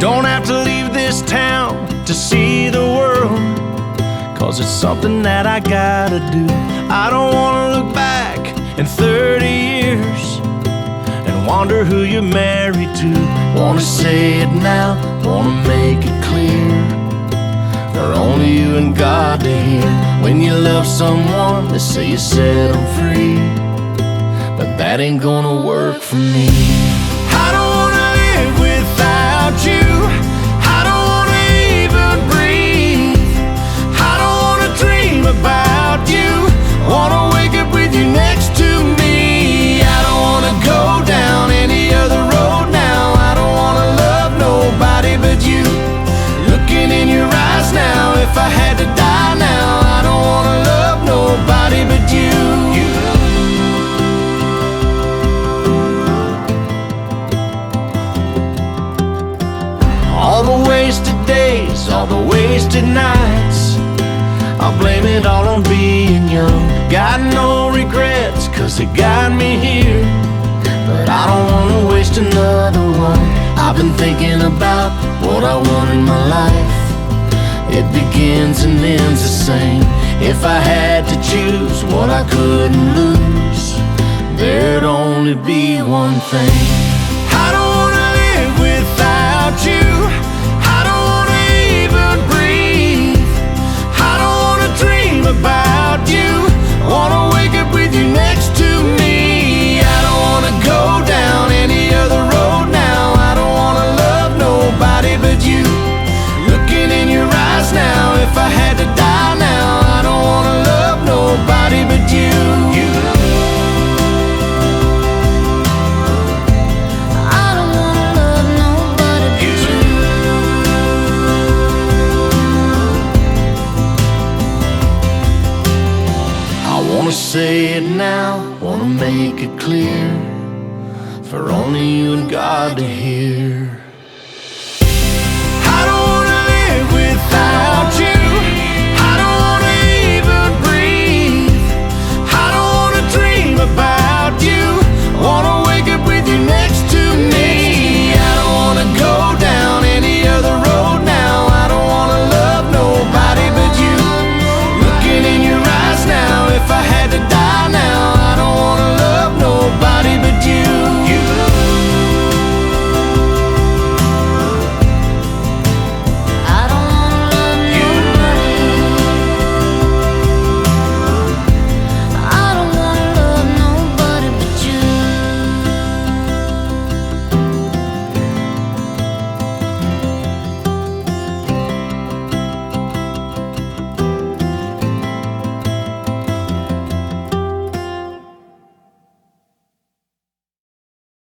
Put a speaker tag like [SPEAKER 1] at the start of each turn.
[SPEAKER 1] Don't have to leave this town to see the world. Cause it's something that I gotta do. I don't wanna look back in 30 years and wonder who you're married to. Wanna say it now, wanna make it clear. For only you and God to hear. When you love someone, they say you set them free. But that ain't gonna work for me. Wasted nights. I'll blame it all on being young. Got no regrets, cause it got me here. But I don't wanna waste another one. I've been thinking about what I want in my life. It begins and ends the same. If I had to choose what I couldn't lose, there'd only be one thing. Wanna say it now, wanna make it clear for only you and God to hear.